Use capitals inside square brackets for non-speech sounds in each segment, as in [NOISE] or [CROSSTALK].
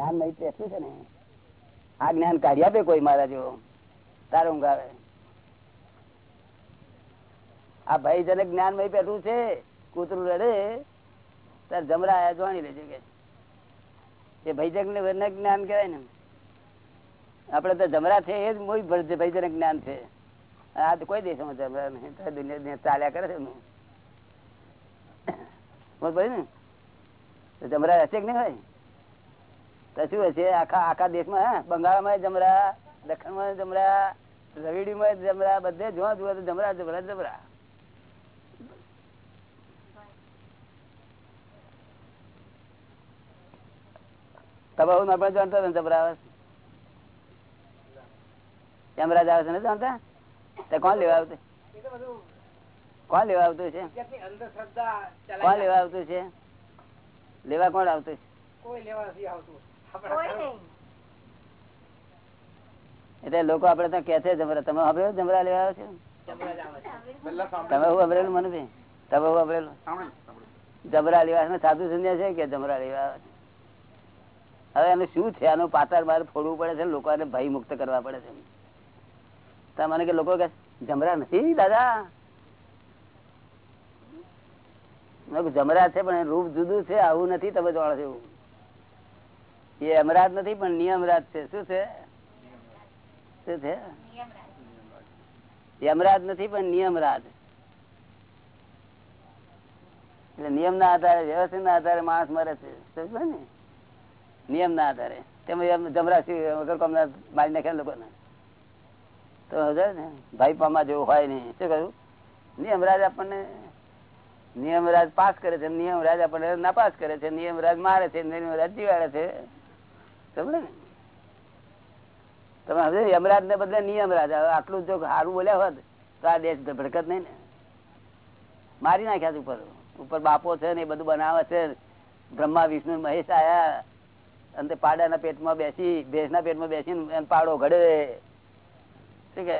જ્ઞાન મૈત્રી શું છે ને. આ જ્ઞાન કાઢી આપે કોઈ મારા જેવો. તારું ઊંઘ આ ભાઈ જને જ્ઞાન મય બેઠું છે, કૂતરું રડે, તાર જમરા જોવાની લેજો કે. એ ભાઈજક ને જ્ઞાન કહેવાય ને. આપડે તો જમરા છે, એ જ મોઈ ભાઈજન જ્ઞાન છે. આ તો કોઈ દેશમાં જમરા નહીં. દુનિયા ચાલ્યા કરે છે [COUGHS] જમરા હશે કે નહીં તો શું હશે? આખા આખા દેશમાં બંગાળમાં જમરા, દક્ષિણમાં જમરા, રવિડીમાં જમરા, બધે જોવા જોવા તો જમરા જમરા જમરા. આપણે જાણતા આવે યમરાજ છે ને જાણતા? તે કોણ લેવા આવતું? કોણ લેવા આવતું છે? કોણ લેવા આવતું છે? લેવા કોણ આવતું. એટલે લોકો આપડે તો કે છે જમરા તમે સાંભળ્યો જમરા લેવા આવ્યો છો? તમે હું અભરેલું મને તમે હું અભરેલું જમરા લેવા સાધુ સંધ્યા છે કે જમરા લેવા આવે હવે એનું શું છે? આનું પાતાળ બહાર ફોડવું પડે છે લોકોને ભય મુક્ત કરવા પડે છે. મને કે લોકો કે જમરા નથી દાદા? જમરા છે પણ રૂપ જુદું છે આવું નથી તમે જાણો છો એ અમરાજ નથી, પણ નિયમરાજ છે. શું છે? શું છે? યમરાજ નથી, પણ નિયમરાજ. એટલે નિયમ ના આધારે વ્યવસ્થિત ના આધારે માણસ મરે છે. ને? નિયમ ના આધારે. તેમાં જમરાશી વગર કોમના તો ભાઈ પામા જેવું હોય નહીં શું કહ્યું? નિયમરાજ આપણને, નિયમરાજ પાસ કરે છે. નિયમરાજ આપણને નાપાસ કરે છે. નિયમરાજ મારે છે. નિયમરાજ જીવાડે છે. સમજે ને તમે હવે યમરાજ. ને બદલે નિયમરાજ આટલું જો સારું બોલ્યા હોત, તો આ દેશ ભડકત નહીં ને. મારી નાખ્યા ઉપર. ઉપર બાપો છે ને એ બધું બનાવે છે. બ્રહ્મા, વિષ્ણુ, મહેશ આયા. અને પાડાના પેટમાં બેસી, ભેંસના પેટમાં બેસીને પાડો ઘડે. શું કે?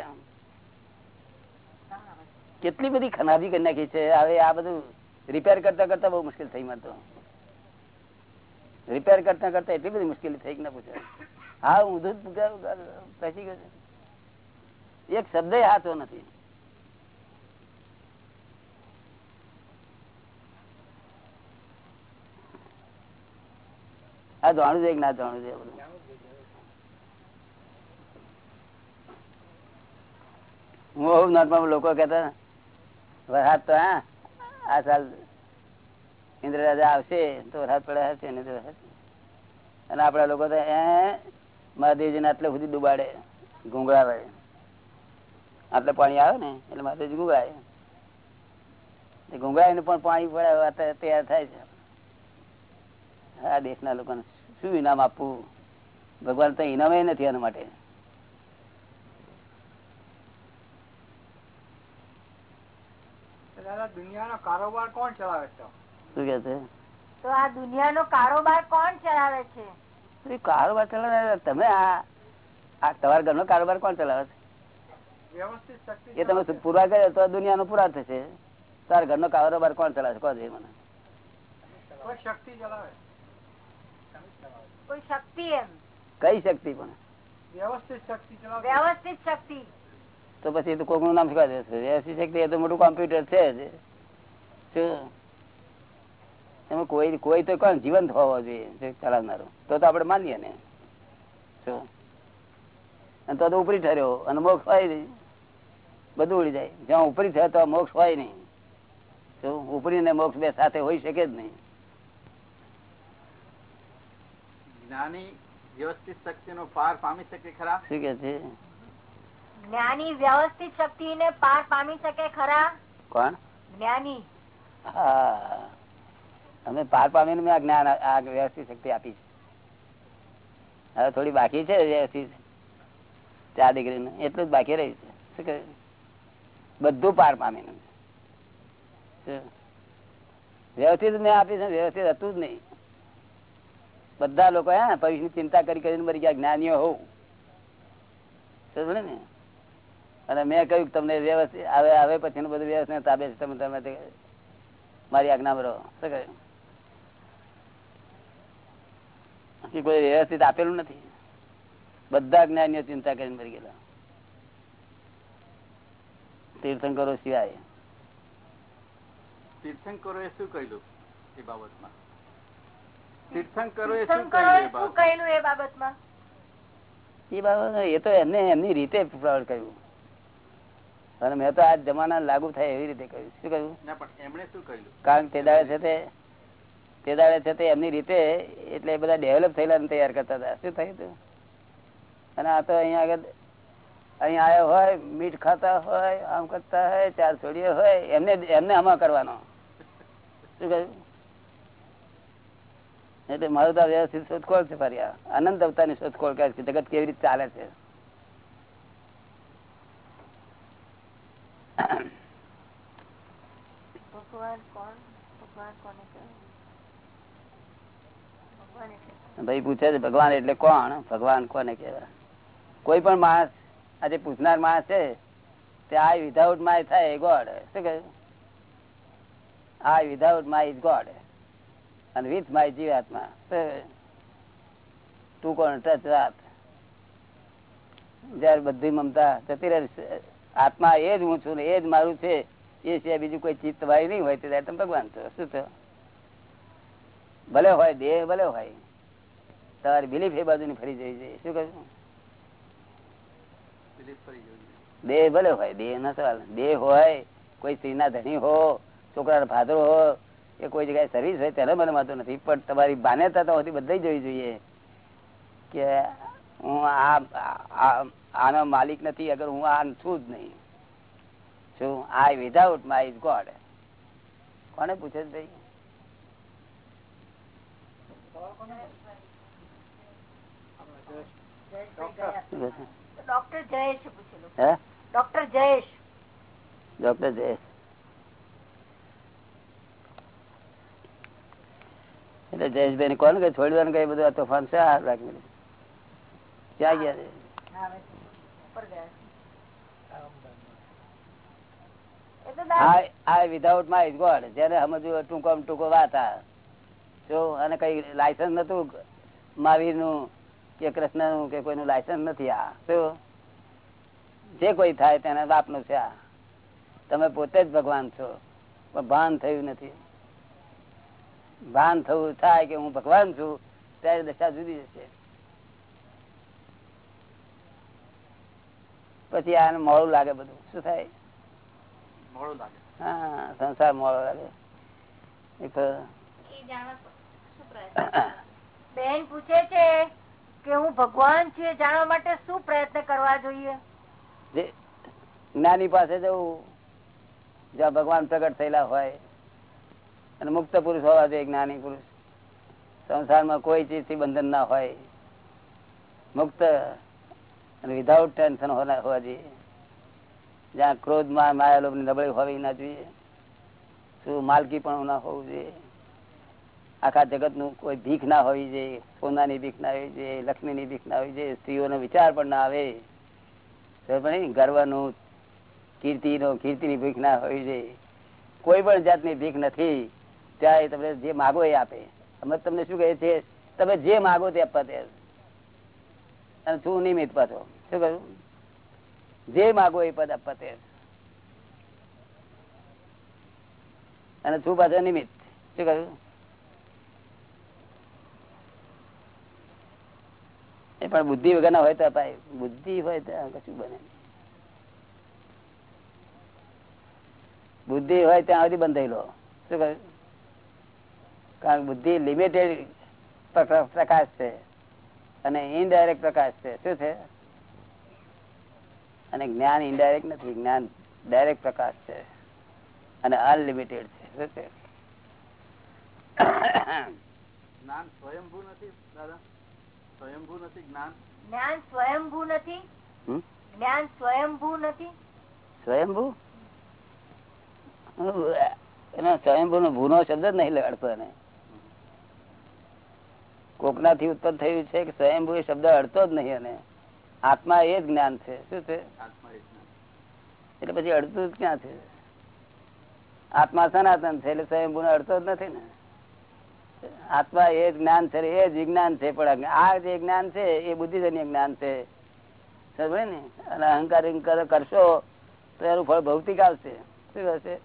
કેટલી બધી ખનાબી કરી નાખી છે. હવે આ બધું રિપેર કરતા કરતા બહુ મુશ્કેલ થઈ મળતો રિપેર કરતા કરતા એટલી બધી મુશ્કેલી થઈ ના પૂછે. હા ઊંધું પછી એક શબ્દ હાથો નથી. આ જાણું છે કે ના જાણું છે હું નાટમાં લોકો કેતા વરસાદ તો, હા, આ સાલ ઇન્દ્ર રાજા આવશે તો વરસાદ પડે હશે અને આપડા લોકો તો એ મહાદેવજી ને આટલે સુધી ડુબાડે, ગુંગળાવે. આટલે પાણી આવે ને, એટલે મહાદેવજી ગુંગળાય ગુંગળાય ને પણ પાણી પડે તૈયાર થાય છે. આ દેશના લોકોને શું ઇનામ આપવું? ભગવાન તો ઇનામ નથી એના માટે. દુનિયાનો કારોબાર કોણ ચલાવે છે? શું કે છે? તો આ દુનિયાનો કારોબાર કોણ ચલાવે છે? કારોબાર ચલાવે તમે આ તમારા ઘરનો કારોબાર કોણ ચલાવે છે? એ તમે પૂરા કરે તો દુનિયાનો પૂરા થશે. તારા ઘરનો કારોબાર કોણ ચલાવે છે? કહો મને. શક્તિ ચલાવે? કોઈ શક્તિ એમ. કઈ શક્તિ પણ? વ્યવસ્થિત શક્તિ વ્યવસ્થિત શક્તિ. તો પછી તો કોકનું નામ શીખવા દેશે વ્યવસ્થિત શક્તિ એ તો મોટું કોમ્પ્યુટર છે જ. એમાં કોઈ કોઈ તો કોણ? જીવંત હોવો જોઈએ ચલાવનારો. તો તો આપડે માનીએ ને. અને તો તો ઉપરી ઠર્યો અને મોક્ષ હોય નહીં. બધું ઉડી જાય. જ્યાં ઉપરી થયો તો મોક્ષ હોય નહીં. ઉપરી ને મોક્ષ બે સાથે હોઈ શકે જ નહીં. જ્ઞાની વ્યવસ્થિત શક્તિ નો પાર પામી શકે ખરા? શું કે છે? જ્ઞાની વ્યવસ્થિત શક્તિ ને પાર પામી શકે ખરા? કોણ? જ્ઞાની. હા. અમે પાર પામીને મેં જ્ઞાન, આ વ્યવસ્થિત શક્તિ આપી છે. હવે થોડી બાકી છે વ્યવસ્થિત. ચાર ડિગ્રી એટલું જ બાકી રહ્યું છે. શું કહે? બધું પાર પામીને. વ્યવસ્થિત મેં આપી છે, વ્યવસ્થિત હતું જ નહીં. બધા લોકો હે ભવિષ્યની ચિંતા કરી કરીને મરી ગયા, જ્ઞાનીઓ હોઉં. ને? અને મેં કહ્યું તમને વ્યવસ્થિત, હવે હવે પછી બધું વ્યવસ્થિત તાબે તમે તમે મારી આજ્ઞામાં રહો શું કહ્યું કે કોઈ વ્યવસ્થિત આપેલું નથી. બધા જ્ઞાનીઓ ચિંતા કરીને મરી ગયેલા. તીર્થંકરો સિવાય. તીર્થંકરો એ શું કહ્યું એ બાબતમાં? તીર્થંકરો એ શું કહ્યું એ બાબત એ બાબતમાં? એ બાબત એ તો એમને એમની રીતે પ્રવર્ત કર્યું અને મેં તો આ જમાના લાગુ થાય એવી રીતે કહ્યું. શું કહ્યું? એમણે શું કહ્યું? કારણ કે તે દાડે છે તે તે દાડે છે તે એમની રીતે એટલે બધા ડેવલપ થયેલા તૈયાર કરતા હતા. શું થયું હતું અને આ તો અહીંયા આગળ, અહીંયા આવ્યો હોય મીઠ ખાતા હોય, આમ કરતા હોય, ચાર છોડીએ હોય, એમને એમને આમાં કરવાનો. શું કહ્યું? એટલે મારું તો વ્યવસ્થિત શોધખોળ છે ફરી આનંદ અવતારની શોધખોળ કરે છે? જગત કેવી રીતે ચાલે છે? ભગવાન કોણ? ભગવાન કોને કહેવાય? ભાઈ પૂછે છે, ભગવાન એટલે કોણ? ભગવાન કોને કહેવાય? કોઈ પણ માણસ, આજે પૂછનાર માણસ છે, તે આ વિધાઉટ માય થાય ગોડ શું કહ્યું આ વિધાઉટ માય ઇઝ ગોડ અને વિથ માય જીવાત્મા. ટુ કોણ? ટચ રાત જયારે બધી મમતા જતી રહે આત્મા એ જ હું છું ને એ જ મારું છે, એ સિવાય બીજું કોઈ ચિત્ત વાય નહીં હોય, તો ભગવાન છો શું થયો? ભલે હોય દેહ ભલે હોય. તમારી બિલીફ એ બાજુ ફરી જવી જોઈએ શું કહ્યું દેહ ભલે હોય દેહ ના સવાલ. દેહ હોય કોઈ સ્ત્રીના ધણી હો છોકરા ભાદરો હો કે કોઈ જગ્યાએ સર્વિસ હોય તેને મને માતું નથી. પણ તમારી માન્યતા તો હોતી બધા જોવી જોઈએ કે હું આ આનો માલિક નથી અગર હું આ છું જ નહીં. શું? I without my is God કોને પૂછે ભાઈ જયેશભાઈ ગયા. શું કહે છે? તો doctor Jayesh doctor Jayesh doctor Jayesh એટલે જયેશભાઈ કોણ કે છોડી દેવાનું કઈ બધું આ તોફાન છે આ રાખી ક્યાં ગયા છે? વિધાઉટ માય ગોડ જેને સમજવું ટૂંકો ટૂંકો વાત આ. જો અને કઈ લાયસન્સ નતું મહાવીરનું કે કૃષ્ણનું કે કોઈનું લાયસન્સ નથી આ. શું જે કોઈ થાય તેના બાપનું છે આ. તમે પોતે જ ભગવાન છો. પણ ભાન થયું નથી. ભાન થવું થાય કે હું ભગવાન છું ત્યારે દશા જુદી જશે પછી આને મોડું લાગે બધું. શું થાય? મોડું લાગે. હા સંસાર મોડો લાગે. એક તો [LAUGHS] બેન પૂછે છે કે હું ભગવાન છું જાણવા માટે શું પ્રયત્ન કરવા જોઈએ? જ્ઞાની પાસે જવું, જ્યાં ભગવાન પ્રગટ થયેલા હોય, અને મુક્ત પુરુષ હોવા જોઈએ, જ્ઞાની પુરુષ. સંસારમાં કોઈ ચીજથી બંધન ના હોય. મુક્ત અને વિધાઉટ ટેન્શન હોવા જોઈએ. જ્યાં ક્રોધમાં માયા લોભની નબળી હોવી ના જોઈએ. શું માલકી પણ ના હોવું જોઈએ. આખા જગતનું કોઈ ભીખ ના હોવી જોઈએ, સોનાની ભીખ ના હોવી જોઈએ, લક્ષ્મીની ભીખ ના હોવી જોઈએ, સ્ત્રીઓનો વિચાર પણ ના આવે. ગર્વનું કીર્તિ ની ભીખ ના હોવી જોઈએ. કોઈ પણ જાતની ભીખ નથી, ત્યાં એ તમને જે માગો એ આપે. તમને શું કહે છે તમે જે માગો તે આપવા તે અને શું નિમિત્ત પાછો? શું કહ્યું? જે માગો એ પદ આપવા તે અને શું પાછો નિમિત્ત? શું કહ્યું? એ પણ બુદ્ધિ વગર ના હોય તો અપાય બુદ્ધિ હોય તો કશું બને બુદ્ધિ હોય ત્યાં સુધી બંધાયેલો. શું કહ્યું? કારણ બુદ્ધિ લિમિટેડ પ્રકાશ છે અને ઇનડાયરેક્ટ પ્રકાશ છે. શું છે? અને જ્ઞાન ઇનડાયરેક્ટ નથી, જ્ઞાન ડાયરેક્ટ પ્રકાશ છે અને અનલિમિટેડ છે. શું છે? જ્ઞાન સ્વયંભૂ નથી, દાદા. સ્વયંભૂ નથી જ્ઞાન? જ્ઞાન સ્વયંભૂ નથી. જ્ઞાન સ્વયંભૂ નથી. સ્વયંભૂ? એનો સ્વયંભૂ નો ભૂનો શબ્દ જ નહીં લડતો એને. કોકના થી ઉત્પન્ન થયું છે કે સ્વયંભૂ એ શબ્દ અડતો જ નહીં અને આત્મા એ જ જ્ઞાન છે. શું છે? આત્મા એટલે પછી અડતું જ ક્યાં છે? આત્મા સનાતન છે એટલે સ્વયંભૂ અડતો જ નથી ને. આત્મા એ જ્ઞાન છે એ જ વિજ્ઞાન છે, પણ આ જે જ્ઞાન છે એ બુદ્ધિજન્ય જ્ઞાન છે. સમજે ને? અને અહંકાર કરશો તો એનું ફળ ભૌતિક આવશે. શું થશે?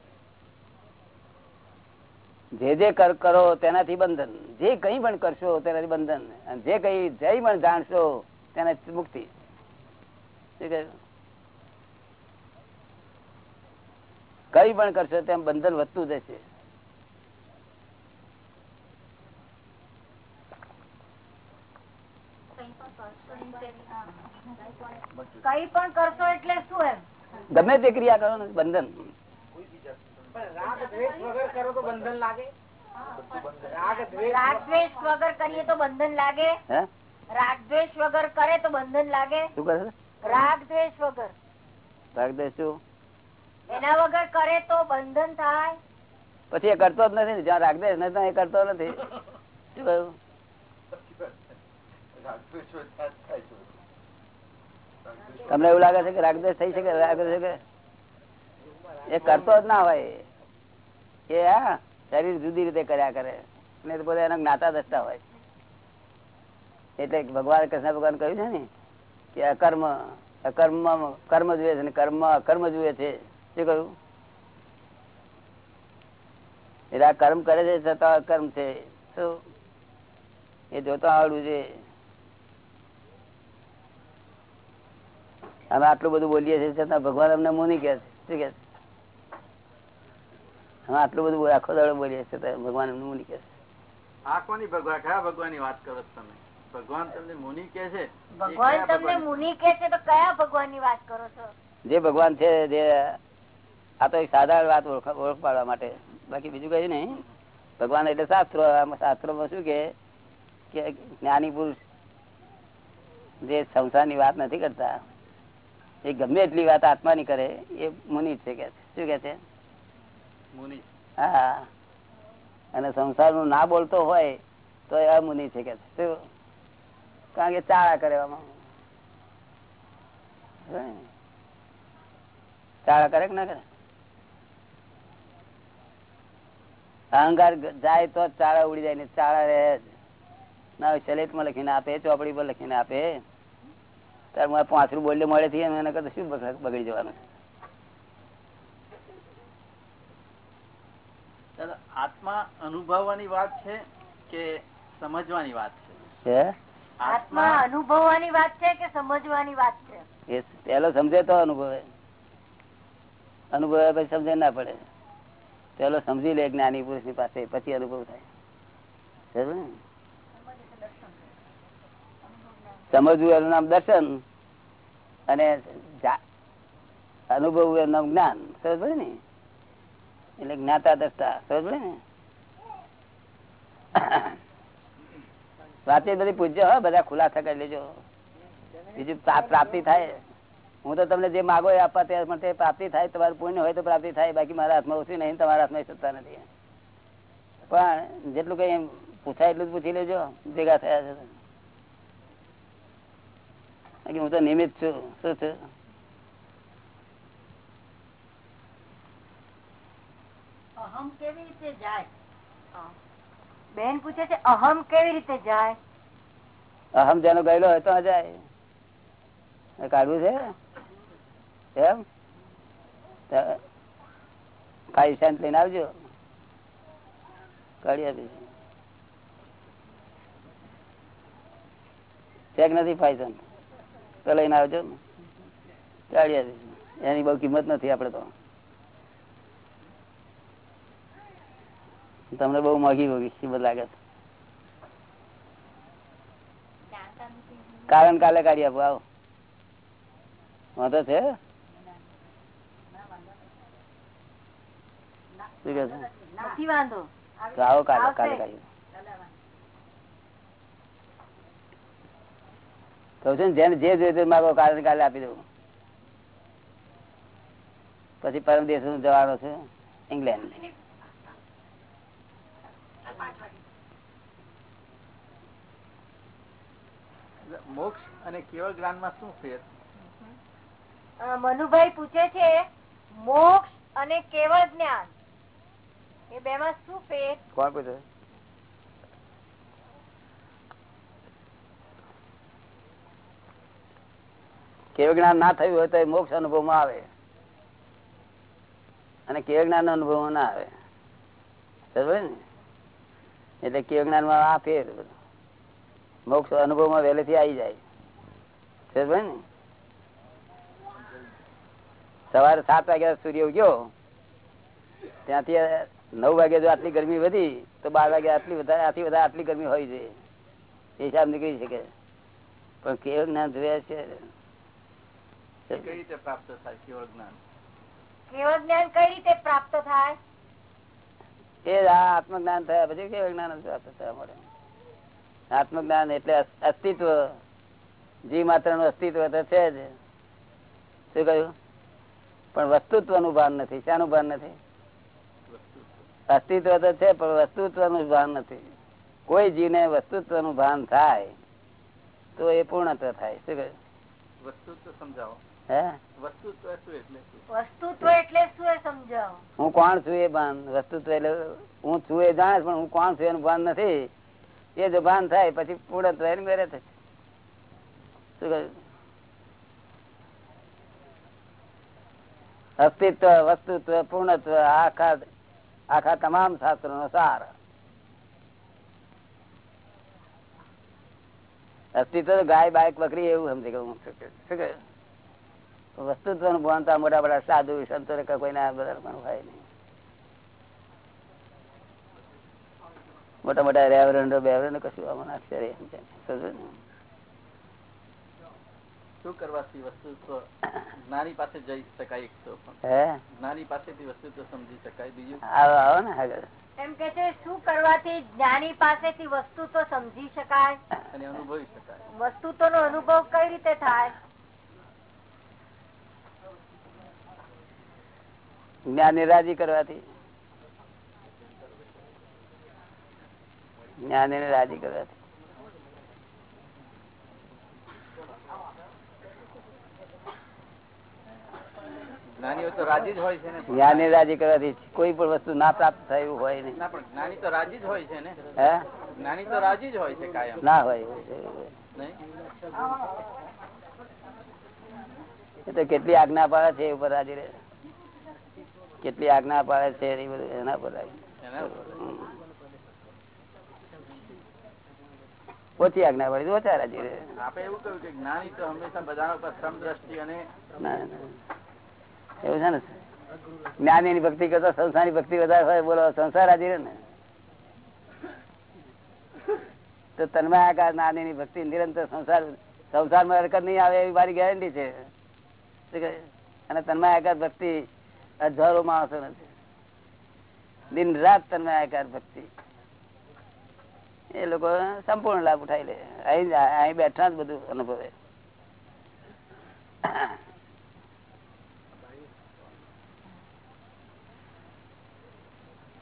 જે જે કરો તેનાથી બંધન. જે કઈ પણ કરશો તેનાથી બંધન. અને જે કઈ જઈ પણ જાણશો તેનાથી મુક્તિ. કઈ પણ કરશો તેમ બંધન વધતું જશે. કઈ પણ કરશો એટલે શું એમ? ગમે તે ક્રિયા કરો ને બંધન. રાગ દ્વેષ વગર કરીએ તો બંધન લાગે? હે? રાગ દ્વેષ વગર કરે તો બંધન લાગે? શું કરે? છે રાગ દ્વેષ વગર. રાગદેશ એના વગર કરે તો બંધન થાય? પછી એ કરતો જ નથી જ્યાં રાગદેશ નથી એ કરતો નથી. શું કહ્યું? તમને એવું લાગે છે કે રાગદેશ થઈ શકે રાગદેશ થઈ શકે? એ કરતો જ ના હોય. એ, હા, શરીર જુદી રીતે કર્યા કરે. ને તો એના જ્ઞાતા દસતા હોય. એટલે ભગવાન, કૃષ્ણ ભગવાન કહ્યું છે ને, કે અકર્મ અકર્મ, કર્મ જુએ છે કર્મ, અકર્મ જુએ છે. શું કહ્યું? એટલે કર્મ કરે છે છતાં અકર્મ છે. શું? એ જોતો આવડવું છે અમે આટલું બધું બોલીએ છીએ છતાં ભગવાન અમને મુની કે શું કે અમે આટલું બધું આખો દાડો બોલીએ છીએ ભગવાન અમને મુની કે છે. ભગવાન કયા ભગવાન વાત કરો તમે? ભગવાન તમને મુનિ કે છે? ભગવાન તમને મુનિ કે છે તો કયા ભગવાનની વાત કરો છો? જે ભગવાન છે જે આ તો એક સાધારણ વાત ઓળખ પાડવા માટે. બાકી બીજું કઈ નહીં. ભગવાન એટલે શાસ્ત્રો. શાસ્ત્રોમાં શું કે કે જ્ઞાની પુરુષ જે સંસારની વાત નથી કરતા એ ગમે એટલી વાત આત્માની કરે એ મુનિ છે કે શું કે છે? હા. અને સંસારનું ના બોલતો હોય તો એ અમુનિ છે કે શું? કારણ કે ચાળા કરે ચાળા કરે કે ના કરે? અહંકાર જાય તો ચાળા ઉડી જાય ને ચાળા રહે ના માં લખીને આપે ચોપડી પર લખીને આપે. ત્યારે મારે પાંચરું બોલ્યો મળે થી એના કરતા શું બગડી જવાનું આત્મા અનુભવવાની વાત છે કે સમજવાની વાત છે? છે આત્મા અનુભવવાની વાત છે કે સમજવાની વાત છે? એ પેલો સમજે તો અનુભવે. અનુભવે પછી સમજે ના પડે. પેલો સમજી લે જ્ઞાની પુરુષની પાસે પછી અનુભવ થાય સમજ્યો ને? સમજવું એનું નામ દર્શન. અને અનુભવવું એનું નામ જ્ઞાન. સમજ પડે ને? એટલે જ્ઞાતા દ્રષ્ટા. સમજ પડે ને? વાતે બધી પૂજ્ય હોય બધા ખુલાસા કરી લેજો. બીજું પ્રાપ્તિ થાય. હું તો તમને જે માગો એ આપવા તૈયાર પણ પ્રાપ્તિ થાય. તમારું પુણ્ય હોય તો પ્રાપ્તિ થાય. બાકી મારા હાથમાં ઓછી નહીં, તમારા હાથમાં સત્તા નથી. પણ જેટલું કઈ પૂછાય એટલું જ પૂછી લેજો. ભેગા થયા છે. બાકી હું તો નિમિત્ત છું શું છું અહમ કેવી રીતે જાય? બેન પૂછે છે અહમ કેવી રીતે જાય? અહમ જેનો ગયેલો હોય તો જાય. એ કાઢવું છે? એમ? કાઈ શાંત લઈને આવજો. કાઢી આપીશું. ચેક નથી ફાયદો તો લઈને આવજો ને. ચાલ્યા જઈશું એની બહુ કિંમત નથી આપડે તો. તમને બહુ મોંઘી મોગી કિંમત લાગે છે. કારણ કાલે કાઢી આપો આવો. વાંધો છે? આવો કાલે કાલે કાઢી કહું છું જેને જે જોઈએ મારો કારણ કાલે કાલે આપી દઉં. પછી પરમ દેશ જવાનો છે ઇંગ્લેન્ડ મોક્ષ અને કેવળ જ્ઞાનમાં શું ફેર? મનુભાઈ પૂછે છે મોક્ષ અને કેવળ જ્ઞાન એ બે માં શું ફેર? કોણ પૂછે? કેવ જ્ઞાન ના થયું હોય તો એ મોક્ષ અનુભવમાં આવે. અને કેવ જ્ઞાન અનુભવ ના આવે. એટલે કેવ જ્ઞાનમાં આ ફેર. મોક્ષ અનુભવમાં વહેલેથી આવી જાય. ને? સવારે સાત વાગ્યા સૂર્ય ઉગ્યો. ત્યાંથી નવ વાગે જો આટલી ગરમી વધી, તો બાર વાગે આટલી વધારે આથી વધારે આટલી ગરમી હોય છે. એ હિસાબ નીકળી શકે. પણ કેવ જ્ઞાન જોયા છે. કઈ રીતે પ્રાપ્ત થાય કેવળ જ્ઞાન? કેવળ જ્ઞાન કઈ રીતે પ્રાપ્ત થાય? એ આત્મજ્ઞાન થયા પછી કેવું જ્ઞાન પ્રાપ્ત થયા મળે આત્મજ્ઞાન એટલે અસ્તિત્વ. જીવ માત્રનું અસ્તિત્વ તો છે જ. શું કહ્યું? પણ વસ્તુત્વનું ભાન નથી. શાનું ભાન નથી? અસ્તિત્વ તો છે પણ વસ્તુત્વનું ભાન નથી. કોઈ જીવને વસ્તુત્વનું ભાન થાય તો એ પૂર્ણત્વ થાય. શું કહ્યું? વસ્તુત્વ સમજાવો. વસ્તુત્વ એટલે શું? સમજાવો. હું કોણ છું એ ભાન? વસ્તુત્વ એટલે હું છું એ જાણે પણ હું કોણ છું એનું ભાન નથી. એ જો ભાન થાય પછી પૂર્ણત્વ એની મેરે થશે. શું કહ્યું? અસ્તિત્વ વસ્તુત્વ પૂર્ણત્વ આખા આખા તમામ શાસ્ત્રો નો સાર. અસ્તિત્વ ગાય બાય બકરી એવું સમજી ગયું શું કહ્યું? વસ્તુત્વનું ભાન તો આ મોટા મોટા સાધુ સંતો ને કોઈના બધા પણ હોય નહીં. મોટા મોટા રેવરન્ડો બેવરન્ડો કશું આમાં નાખશે રે? શું કરવાથી જ્ઞાની પાસે જઈ શકાય એક તો પણ. હે? જ્ઞાની પાસેથી વસ્તુત્વ સમજી શકાય બીજું? આવો આવો ને આગળ. એમ કે છે શું કરવાથી જ્ઞાની પાસેથી વસ્તુ તો સમજી શકાય? અને અનુભવી શકાય. વસ્તુત્વ નો અનુભવ કઈ રીતે થાય? જ્ઞાની રાજી કરવાથી. જ્ઞાની રાજી કરવાથી જ્ઞાની રાજી કોઈ પણ વસ્તુ ના પ્રાપ્ત થયું હોય નહીં. ના જ્ઞાની તો રાજી જ હોય છે ને. હે? જ્ઞાની તો રાજી જ હોય છે કાયમ. ના હોય એ તો કેટલી આજ્ઞા પાડે છે એ ઉપર રાજી રહે. કેટલી આજ્ઞા પાડે છે એ બધું એના પર. ઓછી આજ્ઞા પડી ઓછા રાજી રહે. આપે એવું કહ્યું કે જ્ઞાની તો હંમેશા બધાના પર અને. એવું છે ને? જ્ઞાની ની ભક્તિ કરતા સંસારની ભક્તિ વધારે હોય બોલો સંસાર રાજી રહે ને? તો તન્મય આકાર જ્ઞાની ની ભક્તિ નિરંતર સંસાર સંસારમાં હરકત નહીં આવે એવી મારી ગેરંટી છે. અને તન્મય આકાર ભક્તિ હજારો માણસો નથી. દિન રાત તન્મય આકાર ભક્તિ. એ લોકો સંપૂર્ણ લાભ ઉઠાવી લે. અહીં બેઠા જ બધું અનુભવે.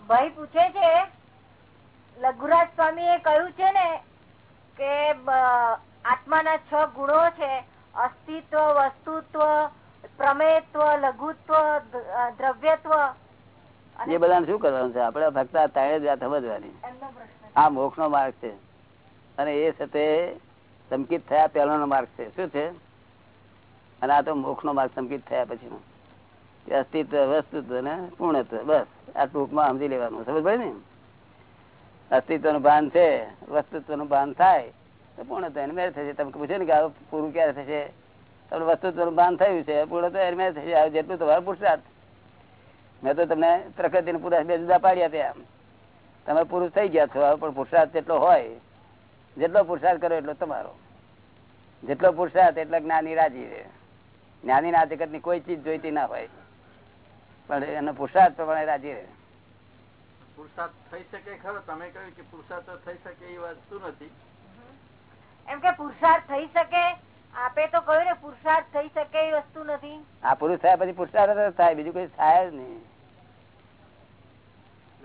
ભાઈ પૂછે છે, લઘુરાજ સ્વામી એ કહ્યું છે ને કે આત્માના છ ગુણો છે, અસ્તિત્વ, વસ્તુત્વ પ્રમેયત્વ લઘુત્વ દ્રવ્યત્વ એ બધા શું કરવાનું છે? આપડે ફક્ત આ ત્રણે જ સમજવાની આ મોક્ષ નો માર્ગ છે. અને એ સાથે સંકિત થયા પહેલો નો માર્ગ છે. શું છે? અને આ તો મોક્ષ નો માર્ગ સંકિત થયા પછી અસ્તિત્વ વસ્તુત્વ ને પૂર્ણત્વ. બસ. આ ટૂંકમાં સમજી લેવાનું. સમજ ભાઈ ને? અસ્તિત્વનું ભાન છે વસ્તુત્વનું ભાન થાય તો પૂર્ણત્વ એને મેળ થશે. તમે પૂછ્યું ને કે આ પૂરું ક્યારે થશે? તમને વસ્તુ ભાન થયું છે પૂરો તો જેટલું તમારો પુરુષાર્થ. મેં તો તમને પ્રકૃતિ ને પુરુષ બે જુદા પાડ્યા ત્યાં તમે પુરુષ થઈ ગયા છો પણ પુરુષાર્થ જેટલો હોય જેટલો પુરુષાર્થ કરો એટલો તમારો. જેટલો પુરુષાર્થ એટલો જ્ઞાની રાજી રહે. જ્ઞાની ના જગતની કોઈ ચીજ જોઈતી ના હોય પણ એનો પુરુષાર્થ પ્રમાણે રાજી રહે. પુરુષાર્થ થઈ શકે ખરો તમે કહ્યું કે પુરુષાર્થ થઈ શકે એ વસ્તુ નથી? એમ કે પુરુષાર્થ થઈ શકે આપે તો કહ્યું ને પુરુષાર્થ થઈ શકે એ વસ્તુ નથી. આ પુરુષ થયા પછી પુરુષાર્થ થાય બીજું કઈ થાય જ નહીં.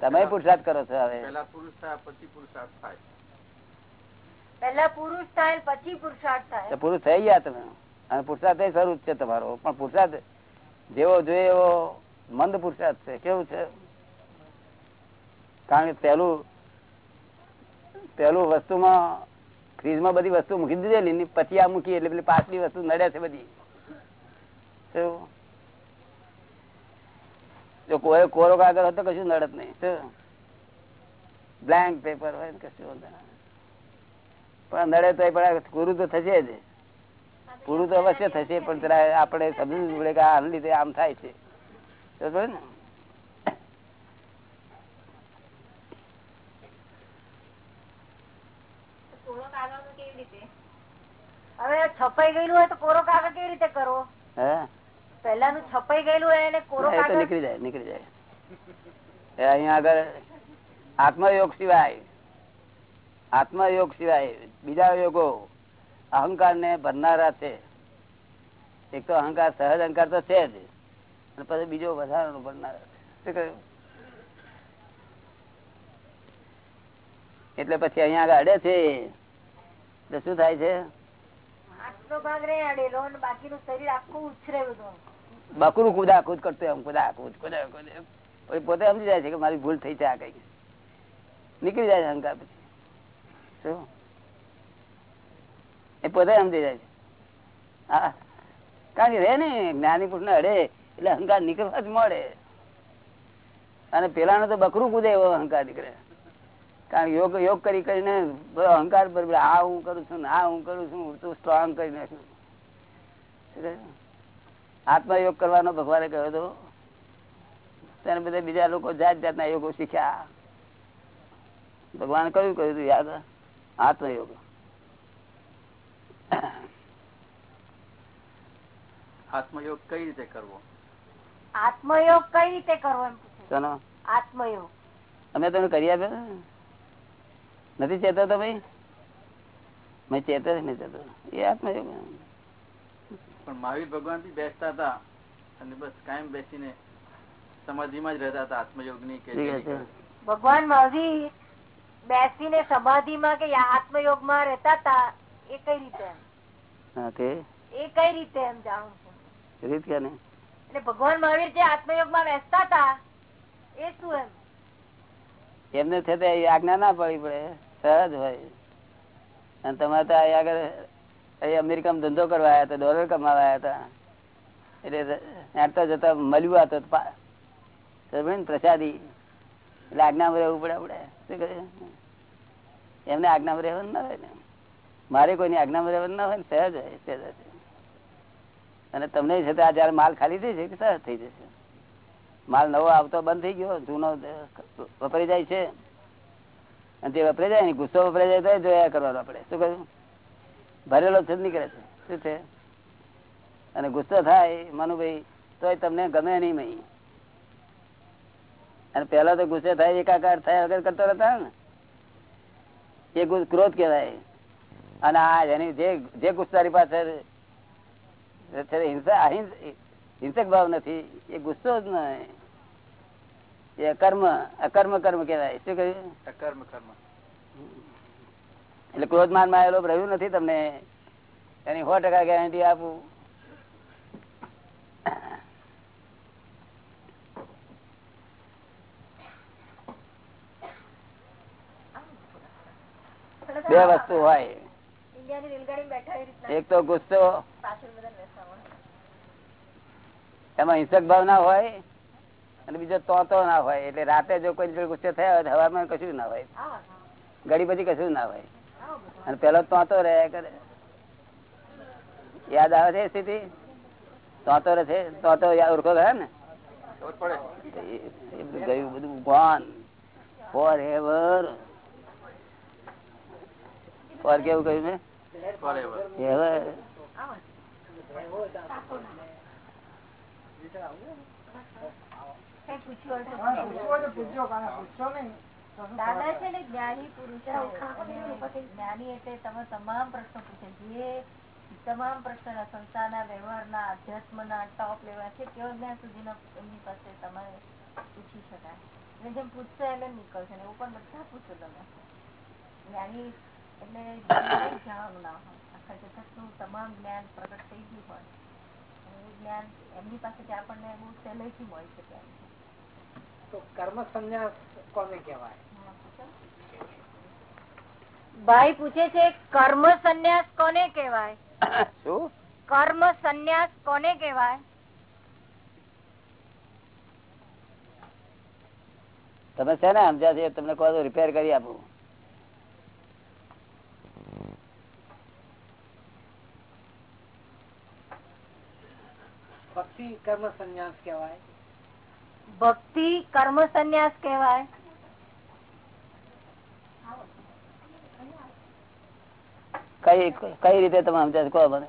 તમે પુરુષાર્થ કરો છો હવે. પેલા પુરુષ થયા પછી પુરુષાર્થ થાય. પેલા પુરુષ થાય પછી પુરુષાર્થ થાય. પુરુષ થઈ ગયા તમે. અને પુરુષાર્થ એ સ્વરૂપ છે તમારો. પણ પુરુષાર્થ જેવો જોઈએ એવો મંદ પુરુષાર્થ છે. કેવું છે? કારણ કે પેલું પેલું વસ્તુમાં ફ્રીજમાં બધી વસ્તુ મૂકી દીધેલી પછી આ મૂકી, એટલે પેલી પાછલી વસ્તુ નડે છે બધી. જો કોઈ કોરો કાગળ હોય તો કશું નડત નહીં. બ્લેન્ક પેપર હોય ને કશું પણ નડે તો પણ પૂરું તો થશે જ. પૂરું તો અવશ્ય થશે, પણ આપણે સમજવું પડે કે આ લીધે આમ થાય છે. ને કોરો કાગળ કેવી રીતે હવે છપાઈ ગયેલું હોય તો કોરો કાગળ કેવી રીતે કરવો? હે? પહેલાનું છપાઈ ગયેલું હોય એટલે કોરો કાગળ? નીકળી જાય નીકળી જાય. અહીંયા આગળ આત્મયોગ સિવાય આત્મયોગ સિવાય બીજા યોગો અહંકાર ને ભરનારા છે. એક તો અહંકાર સહજ અહંકાર તો છે જ અને પછી બીજો વધારાનો ભરનારા છે. કહ્યું? એટલે પછી અહીંયા આગળ અડે છે. એટલે શું થાય છે હાથનો ભાગ નહીં અડેલો અને બકરું કુદા કુદ કરતો એમ, કુદા કુદ કુદા કુદ પોતે સમજી જાય છે કે મારી ભૂલ થઈ છે આ કઈ નીકળી જાય અહંકાર પછી. શું? એ પોતે સમજી જાય છે. હા. કારણ કે રે ને, જ્ઞાની પુરુષ ને અડે, એટલે અહંકાર નીકળવા જ મળે. અને પેલા તો બકરું કૂદે એવો અહંકાર નીકળે. કારણ કે યોગ યોગ કરી કરીને બધો અહંકાર પર આ હું કરું છું આ હું કરું છું તું સ્ટ્રોંગ કરી નાખ્યું? આત્મયોગ કરવાનો ભગવાને કહ્યો હતો તેને બધા બીજા લોકો જાત જાતના યોગો શીખ્યા. ભગવાન કયું કહ્યું હતું યાદ? આત્મયોગ. આત્મયોગ કઈ રીતે કરવો? આત્મયોગ કઈ રીતે કરવો એમ આત્મયોગ. અમે તમે કરી આપ્યો ને? નથી ચેતો તો ભાઈ? મેં ચેતો જ નહીં ચેતો એ આત્મયોગ પણ મહાવીર ભગવાનથી બેસતા હતા અને બસ કાયમ બેસીને સમાધિમાં જ રહેતા હતા આત્મયોગની કે ભગવાન મહાવીર બેસીને સમાધિમાં કે આત્મયોગમાં રહેતા હતા એ કઈ રીતે હા તે એ કઈ રીતે એમ જાણું છું? રીત કે નહીં એટલે ભગવાન મહાવીર જે આત્મયોગમાં બેસતા હતા એ શું એમ? એમને છે તે આજ્ઞા ના પડી પડે. સહજ હોય. અને તમે તો અહીંયા આગળ અહીં અમેરિકામાં ધંધો કરવા આવ્યા હતા ડોલર કમાવા આવ્યા હતા. એટલે ત્યાં જતા મળ્યું આ તો પા- સમજ્યો ને પ્રસાદી. એટલે આજ્ઞામાં રહેવું પડે આપણે. એમને આજ્ઞામાં રહેવાનું ના હોય ને. મારે કોઈની આજ્ઞામાં રહેવાનું ના હોય ને, સહજ હોય, સહેજ. અને તમને છે તે આ જયારે માલ ખાલી થઈ કે સહજ થઈ જશે? માલ નવો આવતો બંધ થઈ ગયો, જૂનો વપરાઈ જાય છે. અને તે વપરાઈ જાય ને ગુસ્સો વપરાઈ જાય તો જોયા કરવાનો આપણે શું કહ્યું ભરેલો છે નીકળે છે. શું છે? અને ગુસ્સો થાય મનુભાઈ તો તમને ગમે નહીં મહી. અને પેલા તો ગુસ્સે થાય, એકાકાર થાય વગર કરતો રહેતા ને. એ ક્રોધ કહેવાય. અને આ એની જે જે ગુસ્સારી પાસે હિંસા હિંસક ભાવ નથી, એ ગુસ્સો જ નહીં. એ અકર્મ અકર્મ કર્મ કેવાય શું કહ્યું? અકર્મ કર્મ. એટલે ક્રોધ માનમાં આવેલો રહ્યું નથી તમને? એની સો ટકા ગેરંટી આપું. બે વસ્તુ હોય. ઇન્ડિયાની રેલગાડી બેઠા એ રીતના. એક તો ગુસ્સો. એમાં હિંસક ભાવના હોય. અને બીજો તો તો ના હોય. એટલે રાતે જો કોઈ ગુસ્સે થયા હોય હવામાં કશું ના હોય. હા ઘડી બધી કશું ના હોય. અને પેલો તો તો રહે કરે. યાદ આવે છે સ્થિતિ? તો તો રહે છે. તો તો યા- ઓળખો ગયા ને? એ એ બધું ગયું બધું ગોન ફોર એવર ફોર કેવું કહ્યું મેં. એવર દાદા છે ને જ્ઞાની પુરુષ જ્ઞાની એટલે તમે તમામ પ્રશ્નો પૂછે. જે તમામ પ્રશ્નો સંસારના વ્યવહારના, અધ્યાત્મના ટોપ લેવા છે, તેઓ જ્ઞાન સુધીના એમની પાસે તમારે પૂછી શકાય. એટલે જેમ પૂછશો એમ એમ નીકળશે. ને પણ બધા પૂછો તમે. જ્ઞાની એટલે જાણવાનું ના હોય. આખા જગતનું તમામ જ્ઞાન પ્રગટ થઈ ગયું હોય. એ જ્ઞાન એમની પાસેથી આપણને બહુ સહેલાઈથી મળી શકે એમ છે. કર્મ સંન્યાસ કોને ભાઈ પૂછે છે કર્મ સંન્યાસ કોને કહેવાય? કર્મ સંન્યાસ કોને કહેવાય? તમે છે ને સમજ્યા છે તમને કહો તો રિપેર કરી આપું. પક્ષી કર્મ સંન્યાસ કહેવાય. ભક્તિ કર્મ સંન્યાસ કહેવાય. કઈ કઈ રીતે તમે સમજ્યા છો કહો મને.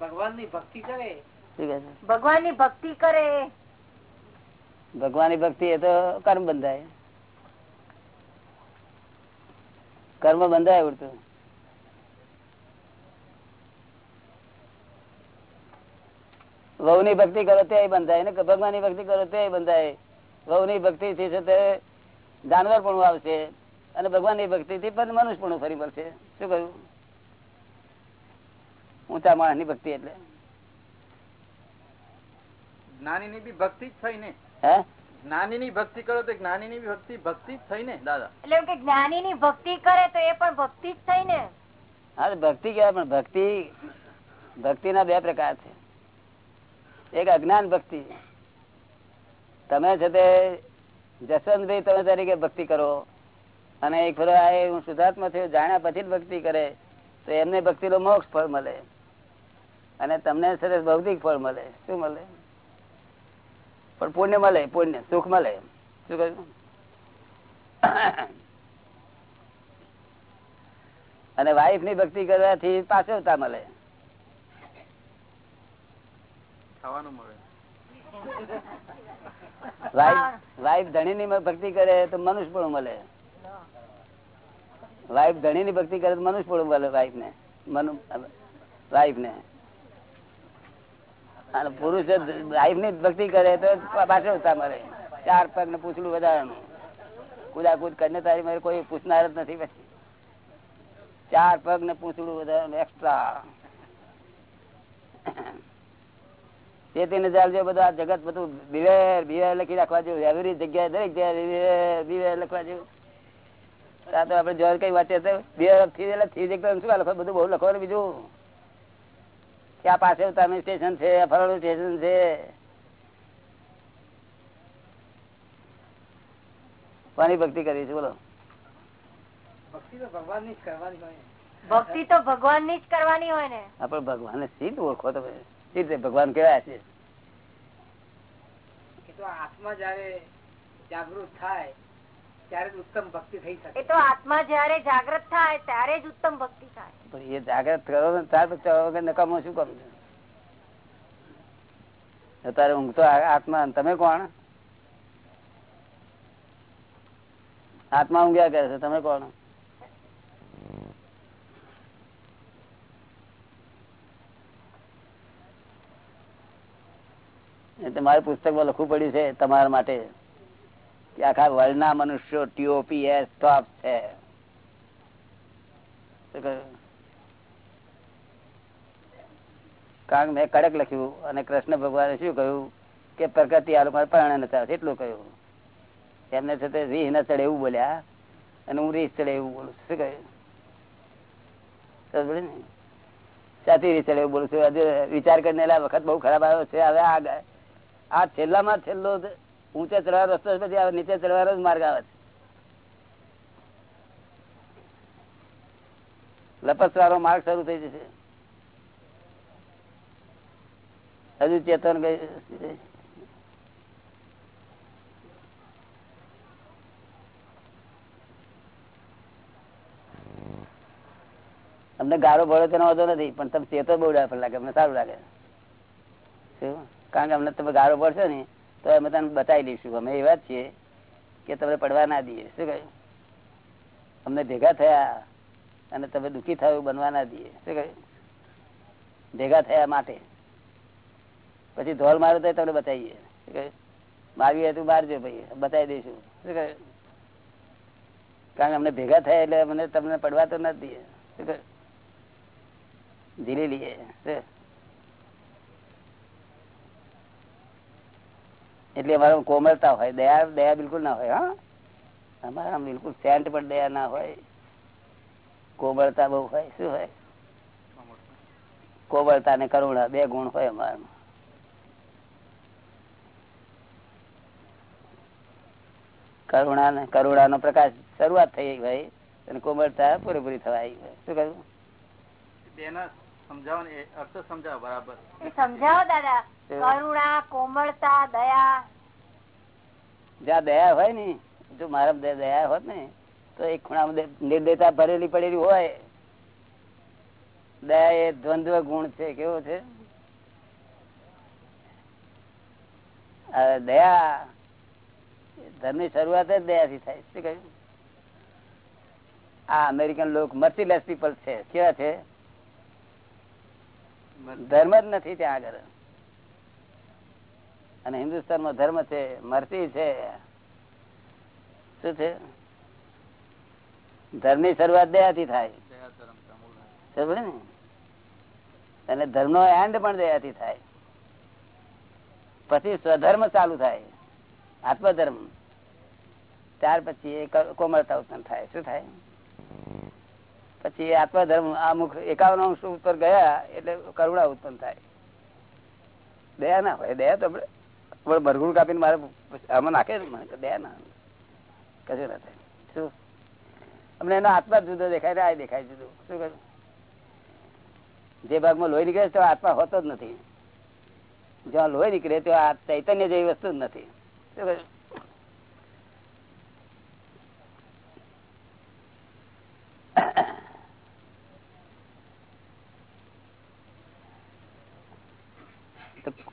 ભગવાનની ભક્તિ કરે. છે? ભગવાનની ભક્તિ કરે. ભગવાનની ભક્તિ એ તો કર્મ બંધાય. કર્મ બંધાય ઉડતું. વહુ ની ભક્તિ કરો તે બંધાય ને ભગવાનની ભક્તિ કરો તે બંધાય. વહુ ની ભક્તિ થી છે તે જાનવર પણ આવશે અને ભગવાનની ભક્તિ થી પણ મનુષ્ય પણ ફરી પડશે શું કહ્યું? ઊંચા માણસની ભક્તિ એટલે. જ્ઞાની ની બી ભક્તિ જ થઈ ને. હે? જ્ઞાની ની ભક્તિ કરો તો જ્ઞાની ની ભક્તિ ભક્તિ જ થઈ ને દાદા? એટલે કે જ્ઞાની ની ભક્તિ કરે તો એ પણ ભક્તિ જ થઈ ને. હા ભક્તિ કહેવાય પણ ભક્તિ ભક્તિ ના બે પ્રકાર છે. એક અજ્ઞાન ભક્તિ. તમે છે તે જસવંતભાઈ તમે તરીકે ભક્તિ કરો. અને એક ફરો આ હું શુદ્ધાત્મા થયો, જાણ્યા પછી જ ભક્તિ કરે, તો એમને ભક્તિ નો મોક્ષ ફળ મળે. અને તમને છે ભૌતિક ફળ મળે. શું મળે? પણ પુણ્ય મળે, પુણ્ય, સુખ મળે. શું કહ્યું? અને વાઈફની ભક્તિ કરવાથી પાછળતા મળે. ખાવાનું ની ભક્તિ કરે તો મનુષ્ય પણ મળે. વાઈફ ધણી ની ભક્તિ કરે તો મનુષ્ય પણ મળે વાઈફ ને મનુ વાઈફ ને અને પુરુષ વાઈફની ભક્તિ કરે તો પાછળતા મળે ચાર પગ ને પૂછડું વધારાનું કુદાકુદ કરીને તારી મારે કોઈ પૂછનાર જ નથી પછી. ચાર પગ ને પૂછડું વધારાનું એક્સ્ટ્રા ચેતી ચાલજો બધું આ જગત બધું બિવેર બિવેર લખી રાખવા જેવું એવરી જગ્યાએ દરેક જગ્યાએ બિવેર બિવેર લખવા જેવું. આ તો આપડે જોર કઈ વાંચે તો બિવેરથી એટલે થી જગ્યા શું લખો બધું બહુ લખવાનું બીજું? કે આ પાસે ઉતારનું સ્ટેશન છે આ સ્ટેશન છે? કોની ભક્તિ કરી છે બોલો. ભક્તિ તો ભગવાનની જ કરવાની હોય ભક્તિ તો ભગવાનની જ કરવાની હોય ને. આપણે ભગવાન સીધ ઓળખો તમે. સી રીતે ભગવાન કેવા છે. આત્મા જયારે જાગૃત થાય ત્યારે જ ઉત્તમ ભક્તિ થઈ શકે. એ તો આત્મા જયારે જાગૃત થાય ત્યારે જ ઉત્તમ ભક્તિ થાય. પણ એ જાગ્રત કરો ને ત્યાર પછી નકામો શું કામ છે? અત્યારે ઊંઘ તો આત્મા તમે કોણ? આત્મા ઊંઘ્યા કરે છે તમે કોણ? મારે પુસ્તકમાં લખવું પડ્યું છે તમારા માટે કે આખા વર્લ્ડના મનુષ્યો ટીઓપીએસ ટોપ છે? કારણ મેં કડક લખ્યું અને કૃષ્ણ ભગવાને શું કહ્યું કે પ્રગતિ આ લોકો પરણે નતા એટલું કહ્યું. એમને તે રીહ ન ચડે એવું બોલ્યા અને હું રીહ ચડે એવું બોલું. શું કહ્યું? ને? સાચી રીત ચડે એવું બોલું છું. હજુ વિચાર કરીને વખત બહુ ખરાબ આવ્યો છે. હવે આ ગ- આ છેલ્લામાં છેલ્લો ઊંચે ચડવાનો રસ્તો પછી આ નીચે ચડવાનો જ માર્ગ આવે છે. લપસવાનો માર્ગ શરૂ થઈ જશે. હજુ ચેતન ગઈ અમને ગારો ભળે તેનો વાંધો નથી, પણ તમે ચેતો બહુ લાગે, અમને સારું લાગે. શું? કારણ કે અમને તમે ગારો પડશો ને, તો અમે તમને બતાવી દઈશું. અમે એવા છીએ કે તમને પડવા ના દઈએ. શું કહ્યું? અમને ભેગા થયા અને તમે દુઃખી થયું બનવા ના દઈએ. શું કહ્યું? ભેગા થયા માટે. પછી ધોલ મારો તો તમને બતાવીએ. શું કહ્યું? મારવી હોય તો મારજો ભાઈ. બતાવી દઈશું. શું કહ્યું? કારણ કે અમને ભેગા થયા એટલે અમને તમને પડવા તો ના દઈએ. શું કહ્યું? ઝીલી લઈએ શું? એટલે અમારા કોમળતા હોય દયા દયા બિલકુલ ના હોય હા. અમારા બિલકુલ સેન્ટ પણ દયા ના હોય. કોમળતા બહુ હોય શું હોય? કોમળતા ને કરુણા બે ગુણ હોય અમારામાં. કરુણા ને કરુણા નો પ્રકાશ શરૂઆત થઈ ભાઈ અને કોમળતા પૂરેપૂરી થવા આવી હોય. શું કહ્યું? સમજાવો ને અર્થ સમજાવો બરાબર. સમજાવો દાદા. કરુણા કોમળતા દયા. જ્યાં દયા હોય ને જો મારા દયા દયા હોત ને તો એક ખૂણામાં નિર્દયતા ભરેલી પડેલી હોય. દયા એ દ્વંદ્વ ગુણ છે કેવો છે? દયા ધર્મની શરૂઆત જ દયાથી થાય શું કહ્યું? આ અમેરિકન લોક મર્સીલેસ પીપલ છે. કેવા છે? ધર્મ જ નથી ત્યાં આગળ. અને હિન્દુસ્તાનમાં ધર્મ છે, મરતી છે. શું છે? ધર્મની શરૂઆત દયાથી થાય. અને ધર્મ નો એન્ડ પણ દયાથી થાય. પછી સ્વધર્મ ચાલુ થાય. આત્મધર્મ. ત્યાર પછી કોમળતા ઉત્પન્ન થાય. શું થાય? પછી આત્મધર્મ, અમુક એકાવન અંશ ઉપર ગયા એટલે કરુણા ઉત્પન્ન થાય. દયા ના હોય, દયા તો આપણે આપણે ભરગું કાપીને મારે આમાં નાખે મને ના. કશું ના શું? અમને એનો આત્મા જુદો દેખાય ને આ દેખાય જુદો. શું કહ્યું જે ભાગમાં લોહી નીકળે તો આત્મા હોતો જ નથી. જ્યાં લોહી નીકળે, તો આ ચૈતન્ય જેવી વસ્તુ જ નથી.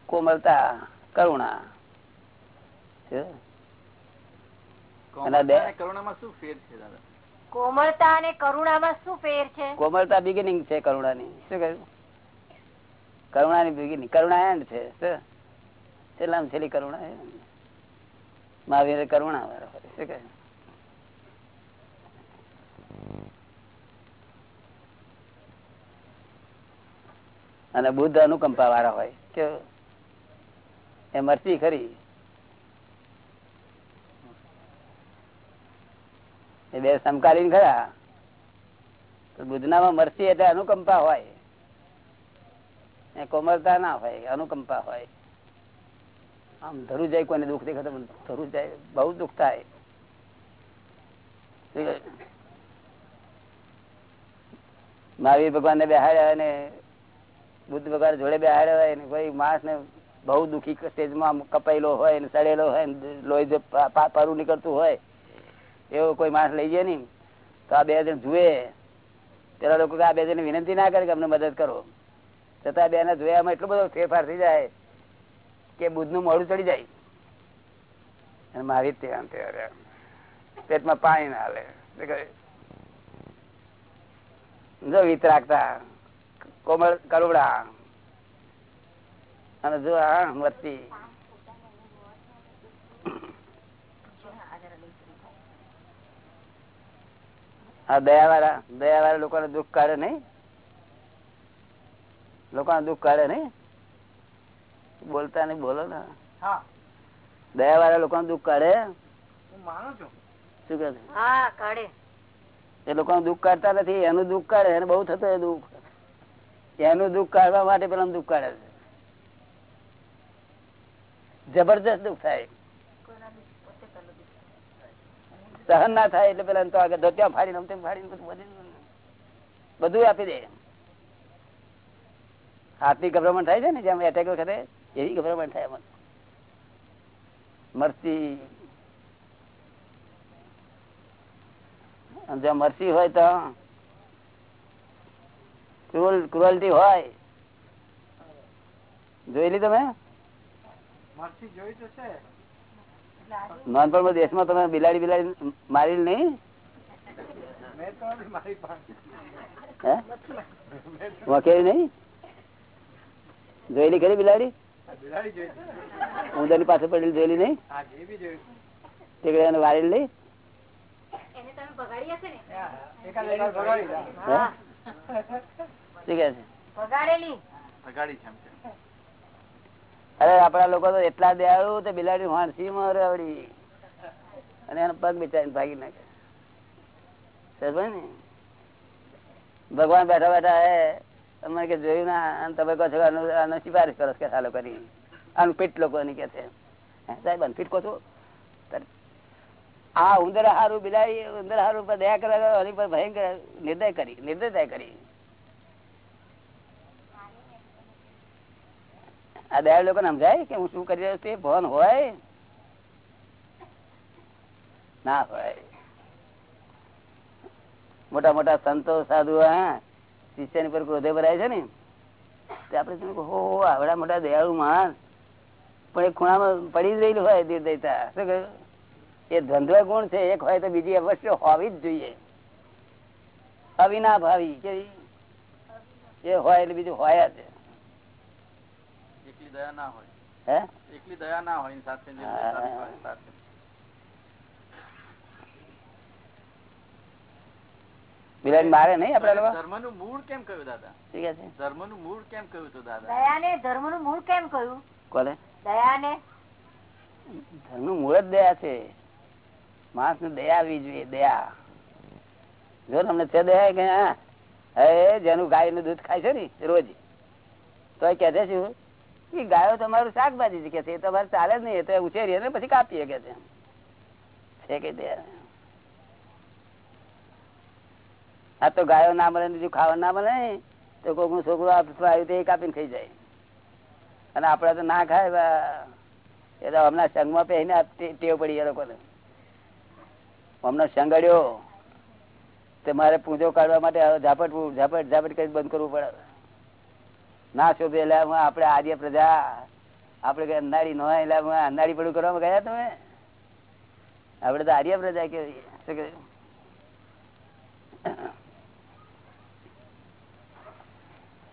કોમળતા કરુણા. કોમળતા બે- અને કરુણામાં શું ફેર છે કોમળતા શું ફેર છે? કોમળતા બિગિનિંગ છે કરુણાની. શું કહ્યું? કરુણાની બિગિનિંગ કરુણા એન્ડ છે? છેલ્લામાં છેલ્લી કરુણા છે. મહાવીર કરુણા વાળો હોય. શું કહે અને બુદ્ધ અનુકંપા વાળા હોય. કે એ મરસી ખરી. એ બે સમકાલીન ખરા. તો બુદ્ધનામાં મરસી એટલે અનુકંપા હોય. એ કોમળતા ના હોય અનુકંપા હોય. આમ ધરું જાય, કોઈને દુઃખ દેખાતો ધરું જાય, બહુ દુઃખ થાય. મહાવીર ભગવાન ને બેહાડ્યા અને બુદ્ધ ભગવાન જોડે બેહાડ્યા હોય ને કોઈ માણસ ને બહુ દુઃખી સ્ટેજમાં કપાયેલો હોય ને સડેલો હોય લોહી પારું નીકળતું હોય, એવો કોઈ માણસ લઈ જાય ને તો આ બે જણ જુએ. પેલા લોકો આ બે જણ વિનંતી ના કરે કે અમને મદદ કરો. છતાં બે ને જોયામાં એટલો બધો ફેરફાર થઈ જાય કે બુદ્ધનું મોડું ચડી જાય. મારી પેટમાં પાણી ના હાલે. જો વિતરાગતા કોમળ કરુડા અને જો આ મરતી આ દયા વાળા દયા વાળા લોકો ને દુઃખ કાઢે નહીં લોકો ને દુઃખ કાઢે નહીં બોલતા નહીં બોલો ને દયા વાળા લોકો ને દુઃખ કાઢે હું માનું છું શું કે હા એ લોકો દુઃખ કાઢતા નથી એનું દુઃખ કાઢે એને બહુ થતો એ દુઃખ એનું દુઃખ કાઢવા માટે પેલા દુઃખ કાઢે છે જબરજસ્ત દુઃખ થાય. સહન ના થાય એટલે પેલા તો આગળ ધોત્યા ફાડીને અમતે ફાડીને બધું બધું આપી દે. હાથની ગભરામણ થાય છે ને જેમ એટેક વખતે, એવી ગભરામણ થાય મને મરસી. જ્યાં મરસી હોય તો ક્રુઅલ, ક્રુઅલ્ટી હોય. તમે? જોઈ લી છે નાનપણમાં દેશમાં તમે બિલાડી બિલાડી મારી નહીં? મેં તો નથી મારી પાસે હે? વખેરી નહીં? જોયેલી ખરી બિલાડી? બિલાડી ની. પાસે પડેલી જોયેલી નહીં? એને વારેલી નહીં? એને તમે ભગાડી હશે ને? હા, એકાદ એકાદ ભગાડી દા. હે? હા શું કે છે ભગાડેલી અગાડી છે એમ કે અરે આપડા લોકો તો એટલા દયાળુ તો બિલાડી વાણસી માં આવડી અને એનો પગ બિચારી ભાગી નાખે. ભગવાન બેઠા બેઠા હે તમે કે જોયું ના તમે કહો છો આનો સિફારિશ કરો કે આ પીઠ લોકોની કે છે. સાહેબ પીઠ કહો છો? આ ઉંદર હારું બિલાડી ઉંદર હારું પર દયા કરે, એની પર ભયંકર નિર્દય કરી, નિર્દયતા કરી. આ બે લોકો સમજાય કે હું શું કરી રહ્યો છું? ભવન હોય? ના હોય. મોટા મોટા સંતો, સાધુ, હા, શિષ્યની પર ક્રોધે ભરાય છે ને? તે આપડે હો આવડા મોટા દયાળુ માણસ. પણ એક ખૂણામાં પડી જ રહેલું હોય નિર્દયતા શું કહ્યું? એ ધંધો ગુણ છે? એક હોય તો બીજી અવશ્ય હોવી જ જોઈએ. અવિનાભાવી. કેવી? એ હોય એટલે બીજું હોય જ. દયા ના હોય. હે? એકલી દયા ના હોય સાથે હા. નિર્દયતા હોય સાથે. બિલાડી મારે નહીં આપડે ધર્મનું મૂળ કેમ કહ્યું દાદા? ઠીક છે? ધર્મનું મૂળ કેમ કહ્યું હતું દાદા? દયાને ધર્મનું મૂળ કેમ કહ્યું? કોને? દયાને. ધર્મનું મૂળ જ દયા છે. માણસ ને દયા આવી જોઈએ દયા. જો તમને તે દયા કે હા, હવે જેનું ગાયનું દૂધ ખાય છે ને રોજ. તો એ કે છે શું? કે ગાયો તમારું શાકભાજી કે છે તમારે ચાલે જ નહીં તો ઉછેરીએ ને પછી કાપીએ કે છે. આ તો ગાયો ના મળે બીજું ખાવા ના મળે તો કોકનું છોકરું આવ્યું તો કાપીને ખાઈ જાય. અને આપડે તો ના ખાય. એ તો હમણાં સંઘમાં પહેરીને ટેવ પડી એ લોકોને. હમણાં સંગડ્યો. તે મારે પૂજો કાઢવા માટે ઝાપટ ઝાપટ ઝાપટ કરી બંધ કરવું પડે. ના શોભે એટલે આપડે આર્ય પ્રજા આપડે અંધારી નો એટલે અંધારી પડું કરવા ગયા તમે? આપડે તો આર્ય પ્રજા કે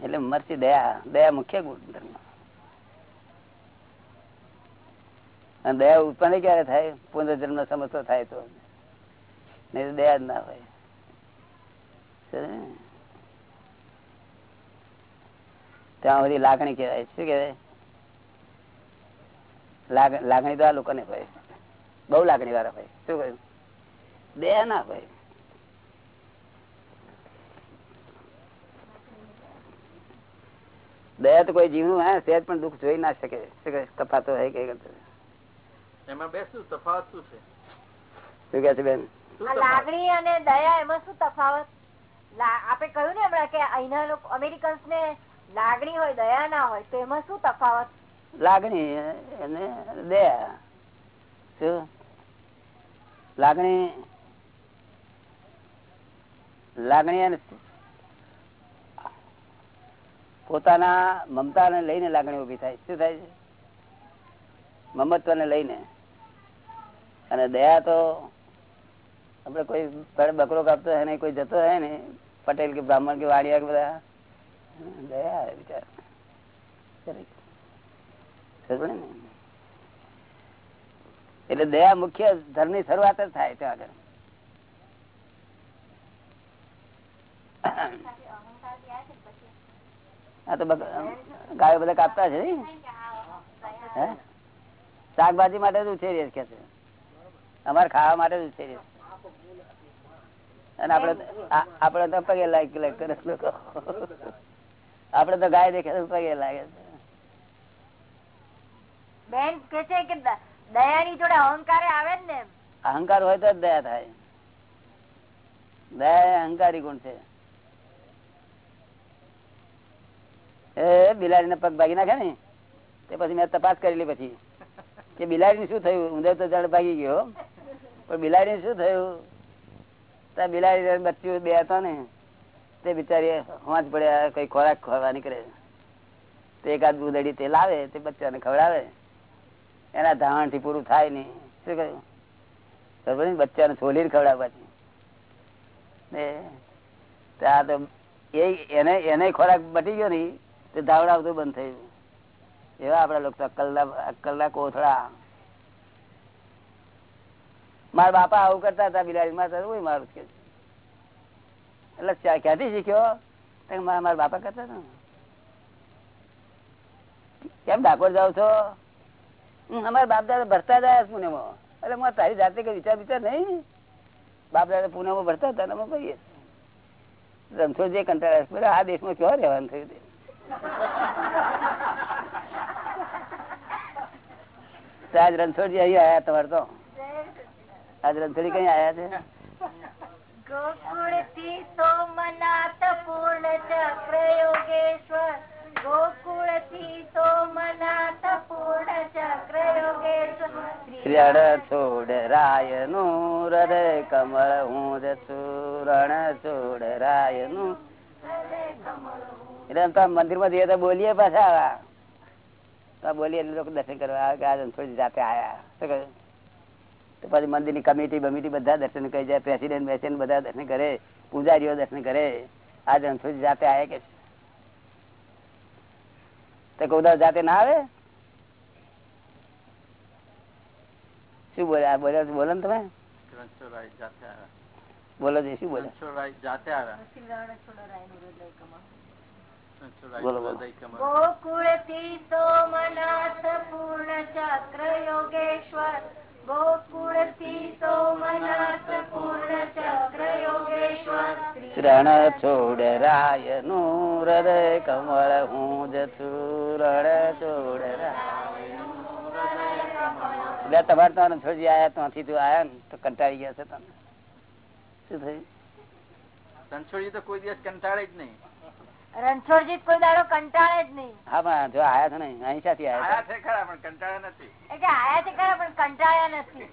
એટલે મરસી દયા દયા મુખ્ય ગુણધર્મ અને દયા ઉત્પન્ન ક્યારે થાય? પુનર્જન્મ સમસ્તો થાય તો. નહીં દયા જ ના હોય સમજ્યો ને? ત્યાં બધી લાગણી કહેવાય. શું કહેવાય? લાગણી તો આ લોકોને હોય. બહુ લાગણી વાળા હોય. શું કહ્યું? બે ના હોય. દયા તો કોઈ જીવનું હે સહેજ પણ દુઃખ જોઈ ના શકે. તફાતો હોય કે એમાં બે શું? તફાવત શું છે? શું કે છે બેન? લાગણી અને દયા એમાં શું તફાવત? આપણે કહ્યું ને હમણાં કે અહીંના લોકો અમેરિકન્સ ને લાગણી હોય, દયા ના હોય, તો એમાં શું તફાવત? લાગણી અને દયા. શું? લાગણી લાગણી પોતાના મમતા ને લઈને લાગણી ઊભી થાય. શું થાય છે? મમત્વ ને લઈને. અને દયા તો આપડે કોઈ બકરો કાપતો હોય ને, કોઈ જતો હોય ને, પટેલ કે બ્રાહ્મણ કે વાણિયા કે બધા એટલે દયા મુખ્ય ધર્મની શરૂઆત જ થાય ત્યાં આગળ. હા તો ગાયો બધા કાપતા છે? શાકભાજી માટે જ ઉછેરીએ કે છે? અમારે ખાવા માટે જ ઉછેરીએ. અને આપડે આપડે તો પગે લાયક લાગ કરે લોકો. આપડે તો ગાય દેખે પગે લાગે છે. બેન કે છે કે દયાની જોડે અહંકાર આવે ને અહંકાર હોય તો જ દયા થાય. દયા અહંકારી ગુણ છે. એ બિલાડી ને પગ ભાગી નાખે ને તે પછી મેં તપાસ કરેલી પછી. કે બિલાડી શું થયું? ઊંધે તો જળ ભાગી ગયો. પણ બિલાડી શું થયું? ત્યાં બિલાડી બચ્યું બે હતા ને. તે બિચારી હોંચ પડ્યા કઈ ખોરાક ખોરવા નીકળે. તો એકાદ દૂધડી તે લાવે તે બચ્ચાને ખવડાવે. એના ધાવણથી પૂરું થાય નહીં. શું કહ્યું? ખબર ને બચ્ચાને છોલી ખવડાવવાથી આ તો એ એને એને ખોરાક બટી ગયો ને તે ધાવડાવતું બંધ થયું એવા આપડા લોકો અક્કલના અક્કલના કોથળા. મારા બાપા આવું કરતા હતા બિલાડી માં હું મારું કે. એટલે ક્યાંથી શીખ્યો? મારા બાપા કરતા ને. કેમ ડાકોર જાવ છો? અમારા બાપ દાદા ભરતા જાય પુણેમાં. એટલે મારે તારી જાતે કઈ વિચાર વિચાર નહીં. બાપ દાદા પુણેમાં ભરતા હતા અમે કહીએ રમશો જે કંટાળા આ દેશમાં કેવા રહેવાનું થયું તો? આજ રણછોડજી અહીં આયા તમારે તો? આજ રણછોડી કઈ આયા છે? ગોકુળ પૂર્ણ ચક્ર યોગેશ્વર ગોકુળથી સોમનાથ પૂર્ણ ચક્ર યોગેશ્વર છોડ રાયનું હૃદય કમળ હું રણ છોડ રાયનું મંદિરમાં જઈએ તો બોલીએ પાછા આવા બોલીએ એટલે દર્શન કરવા આવે રણછોડજી જાતે આયા શું કહ્યું તો પછી મંદિરની કમિટી બમિટી બધા દર્શન કરી જાય પ્રેસિડેન્ટ બેસીને બધા દર્શન કરે પૂજારીઓ દર્શન કરે આ રણછોડજી જાતે આવે કે તો કોઈ જાતે ના આવે? શું બોલ્યા બોલ્યા બોલો ને તમે? બોલો છે? શું બોલ્યા જાતે આવ્યા રણછોડરાય બોલો, બોલો. હૃદય કમળ. ગોકુળથી સોમનાથ પૂર્ણ ચક્ર યોગેશ્વર. ગોકુળથી સોમનાથ પૂર્ણ ચક્ર યોગેશ્વર રણ છોડ રાયનું હૃદય કમળ હું જ છું. રણ છોડ રાય એટલે તમારે તો છોડી આયા ત્યાંથી તું આયા ને તો કંટાળી ગયા છે તમે? શું થયું? છોડી તો કોઈ દિવસ કંટાળે જ નહીં. રણછોડજી કોઈ દાડો કંટાળે જ નહીં. હા પણ જો આયા છો ને અહીં સાથી આયા આયા છે ખરા પણ કંટાળે નથી. એટલે આયા છે ખરા પણ કંટાળ્યા નથી.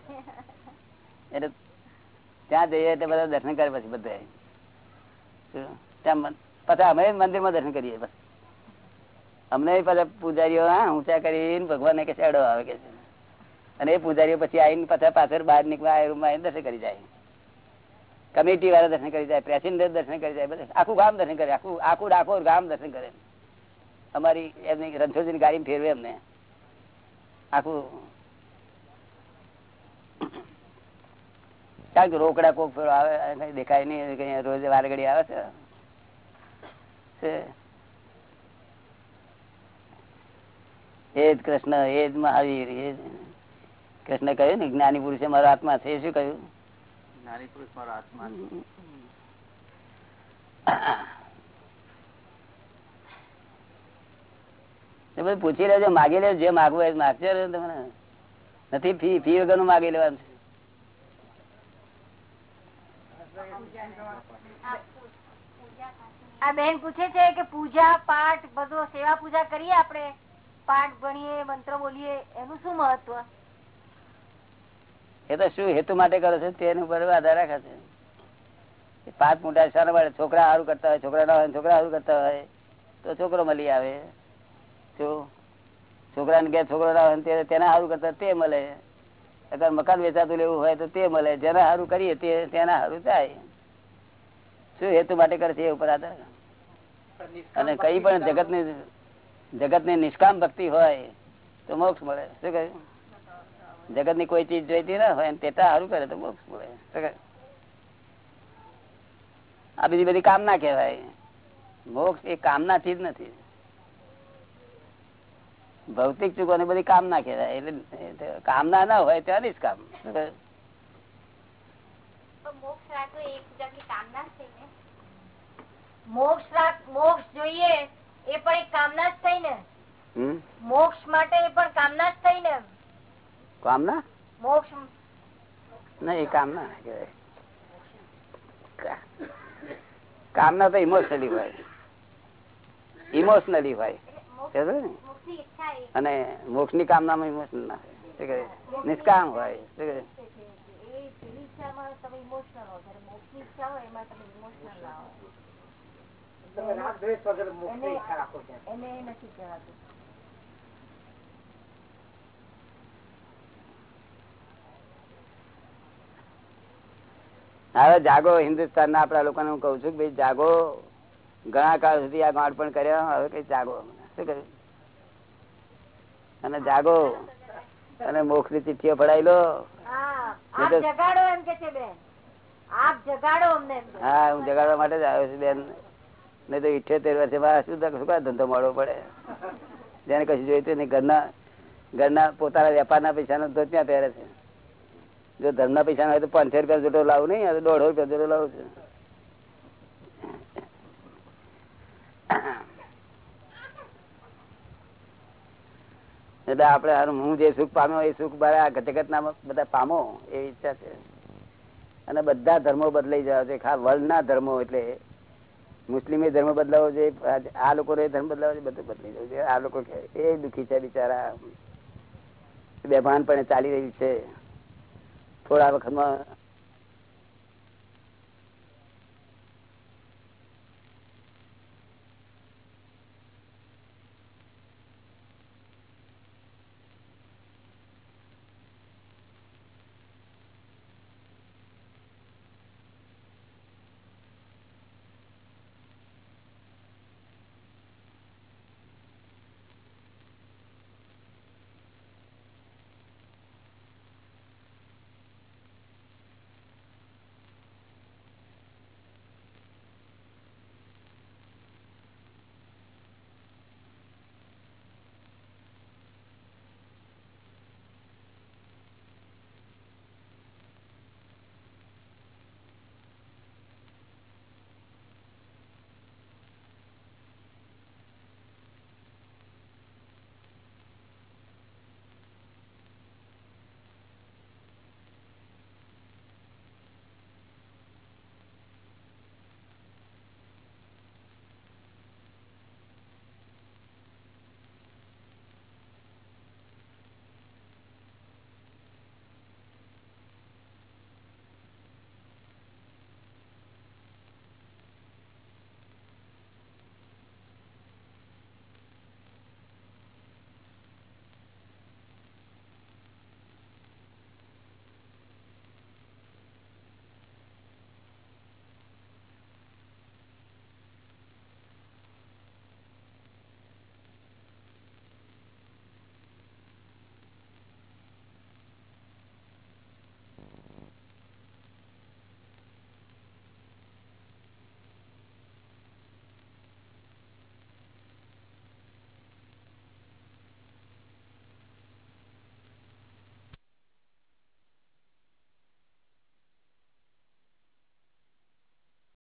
એટલે ત્યાં જઈએ એટલે બધા દર્શન કરે પછી બધા? ત્યાં પછી અમે મંદિરમાં દર્શન કરીએ બસ. અમને પાછા પૂજારીઓ હા ઊંચા કરીને ભગવાન કે શેડો આવે કે છે. અને એ પૂજારીઓ પછી આવીને પાછા પાછળ બહાર નીકળવા આ રૂમમાં દર્શન કરી જાય. કમિટી વાળા દર્શન કરી જાય, પ્રેસિડેન્ટ દર્શન કરી જાય, બધા. આખું ગામ દર્શન કરે, આખું આખું ડાકોર ગામ દર્શન કરે. અમારી એમની રણછોડજીની ગાડી ફેરવે એમને આખું કારણ કે રોકડા કોક ફેરો આવે દેખાય નહીં રોજ વારગડી આવે છે. એ જ કૃષ્ણ એ જ મહાવીર એ કૃષ્ણ કહ્યું ને, જ્ઞાની પુરુષે મારો આત્મા છે, શું કહ્યું? નારી પુરુષ મારો આત્મા પૂછી લેજો માગી લેજો જે માગવું હોય એ માગજો તમને. નથી ફી ફી વગરનું માગી લેવાનું છે. આ બેન પૂછે છે કે પૂજા પાઠ બધો સેવા પૂજા કરીએ આપણે? પાઠ ભણીએ મંત્ર બોલીએ એનું શું મહત્વ? એ તો શું હેતુ માટે કરો છો? તેની ઉપર આધાર રાખે છે. પાંચ મોટા શાના માટે છોકરા સારું કરતા હોય, છોકરા ના હોય છોકરા સારું કરતા હોય, તો છોકરો મળી આવે. જો છોકરાને ઘેર છોકરો ના હોય તેના સારું કરતા તે મળે. અગર મકાન વેચાતું લેવું હોય તો તે મળે. જેના સારું કરીએ તે તેના સારું થાય. શું હેતુ માટે કરે છે એ ઉપર આધાર? અને કઈ પણ જગતની જગતની નિષ્કામ ભક્તિ હોય તો મોક્ષ મળે. શું કહ્યું? જગતની કોઈ ચીજ જોઈતી ના હોય અને સારું કરે તો મોક્ષ મળે આ બીજી બધી કામના કહેવાય. મોક્ષ એ કામના ચીજ નથી. ભૌતિક ચૂકો બધી કામના કહેવાય. એટલે કામના ના હોય ત્યાં નિષ્કામ શું મોક્ષ મોક્ષ જોઈએ એ પણ એક કામના જ થઈ ને. મોક્ષ માટે એ પણ કામના જ થઈ ને. કામના મોક્ષ કામના કામના તો ઇમોશનલી હોય. ઇમોશનલી હોય. ને? મોક્ષની ઈચ્છા એ. અને મોક્ષની કામનામાં ઇમોશનલ ના હોય? નિષ્કામ હોય. શું કહે? એ પેલી ઈચ્છામાં તમે ઇમોશનલ હો જ્યારે મોક્ષની ઈચ્છા હોય એમાં તમે ઇમોશનલ ના હો તમે રાગ દ્વેષ વગર મોક્ષની ઈચ્છા રાખો છો. એને એ નથી કહેવાતું હવે જાગો હિન્દુસ્તાન ના આપડા લોકો હું કઉ છું કે ભાઈ જાગો. ઘણા કાળ સુધી આ ગાંઠ પણ કર્યા હવે કઈ જાગો. શું કર્યું? અને જાગો. અને મોક્ષની ચિઠ્ઠીઓ પડાવી લો. હા. હા જગાડવા માટે જ આવ્યો છું બેન. નહીં તો ઇઠ્યોતેર વર્ષે મારા શું શું ધંધો મળવો પડે? જેને કશું જોયું ઘરના ઘરના પોતાના વેપારના પૈસા નો ત્યાં પહેરે છે. જો ધર્મના પૈસા હોય તો પાંચસો રૂપિયા જેટલો લાવું નહીં દોઢસો રૂપિયા જોડો લાવું છું. એટલે આપડે હું જે સુખ પામ્યો એ સુખ મારા જગત ના બધા પામો એ ઈચ્છા છે. અને બધા ધર્મો બદલાઈ જવા છે. ખાસ વર્લ્ડના ધર્મો એટલે મુસ્લિમે ધર્મ બદલાવો છે આ લોકો ધર્મ બદલાવો છે, બધું બદલાઈ જવું છે. આ લોકો એ દુઃખી છે બિચારા. બેભાન પણ ચાલી રહ્યું છે. થોડા વખતમાં